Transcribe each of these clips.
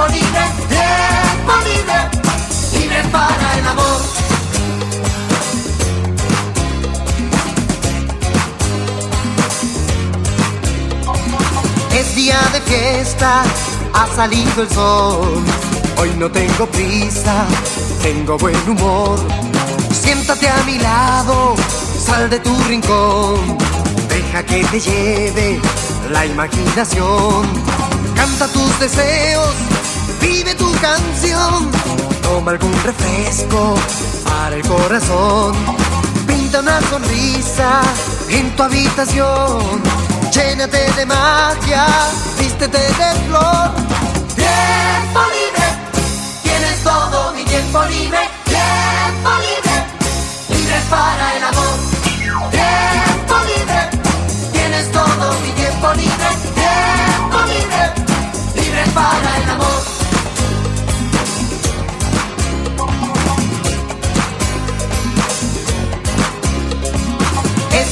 tiempo libre, tiempo libre, para el amor. Es día de fiesta, ha salido el sol. Hoy no tengo prisa, tengo buen humor. Siéntate a mi lado, sal de tu rincón. Deja que te lleve la imaginación. Canta tus deseos vive tu canción. Toma algún refresco para el corazón. Pinta una sonrisa en tu habitación. Llénate de magia, vístete de flor. Tiempo libre, tienes todo mi tiempo libre.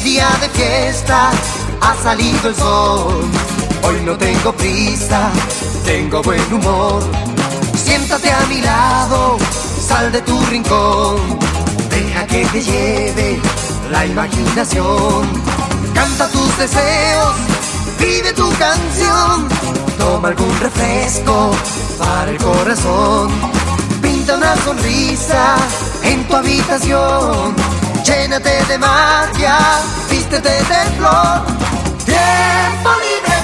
Día de fiesta, ha salido el sol. Hoy no tengo prisa, tengo buen humor. Siéntate a mi lado, sal de tu rincón. Deja que te lleve la imaginación. Canta tus deseos, vive tu canción. Toma algún refresco para el corazón. Pinta una sonrisa en tu habitación. Llénate de magia, vístete de flor. Tiempo libre,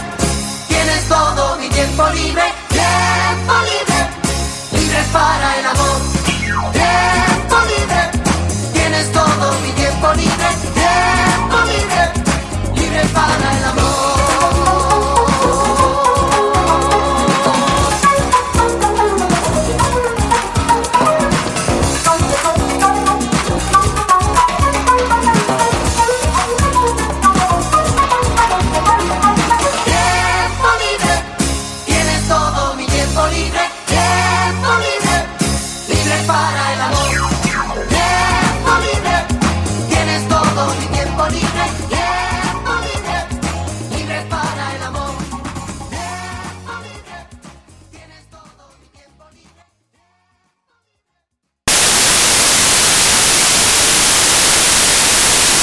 tienes todo mi tiempo libre.